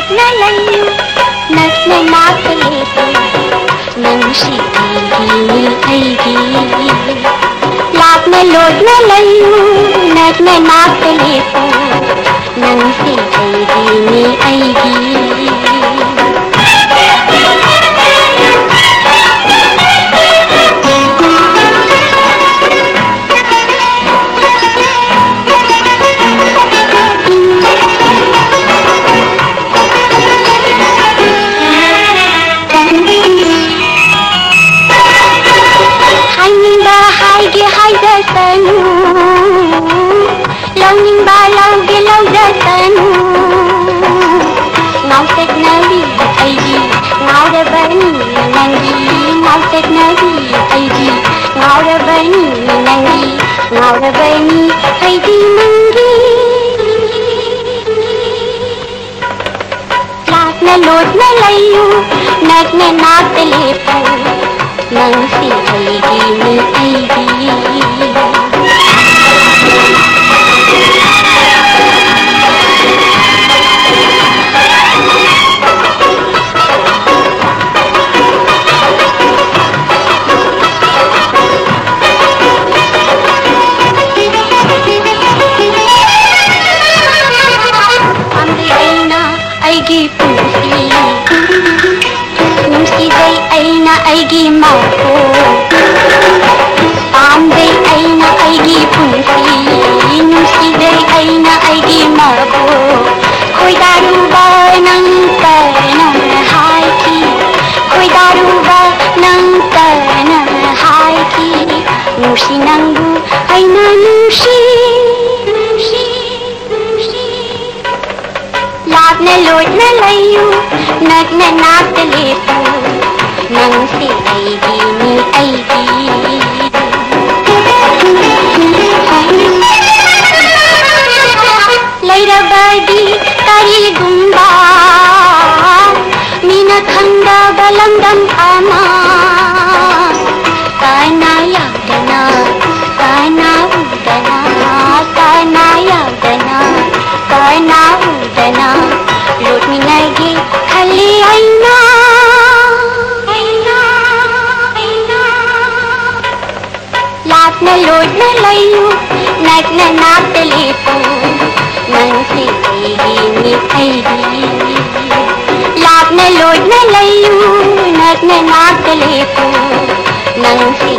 न लल्लू नस्म नाच ले नमशी आगी आगी लाख में लोट न लल्लू नस्म नाच ले नमशी आगी में गार बनी नंगी नाचत नाही हैजी गार बनी नंगी गार बनी हैजी नंगी लाटने लोटने लयू नटने नाचले पर नंसी हैजी नी हैजी ꯑꯩꯒꯤ ꯄꯨꯟꯁꯤ ꯅꯨꯡꯁꯤꯖꯩ ꯑꯩꯅ ꯑꯩꯒꯤ ꯃꯥꯕꯨ ꯄꯥꯝꯖꯩ ꯑꯩꯅ ꯑꯩꯒꯤ ꯄꯨꯟꯁꯤ ꯅꯨꯡꯁꯤꯖꯩ ꯑꯩꯅ ꯑꯩꯒꯤ ꯃꯥꯕꯨ ꯈꯣꯏꯗꯥꯔꯨꯕ ꯅꯪ ꯀꯔꯅ ꯍꯥꯏꯈꯤ ꯈꯣꯏꯗꯥꯔꯨꯕ ꯅꯪ ꯀꯔꯅ ꯍꯥꯏꯈꯤ ꯅꯨꯡꯁꯤ ꯅꯪꯕꯨ ꯑꯩꯅ ꯅꯨꯡꯁꯤ ꯅꯨꯡꯁꯤ នៅលួចនៅលៃយូនៅនៅណាប់ទៅលីទៅនឹងស៊ីអីទីនេះអីទីលៃរបាយីតារីគុំបាមីនខណ្ឌបលំដំអាមា न लोड न लयू नग्न नातले तू मनसी सही नी सही लाग न लोड न लयू नग्न नातले तू मनसी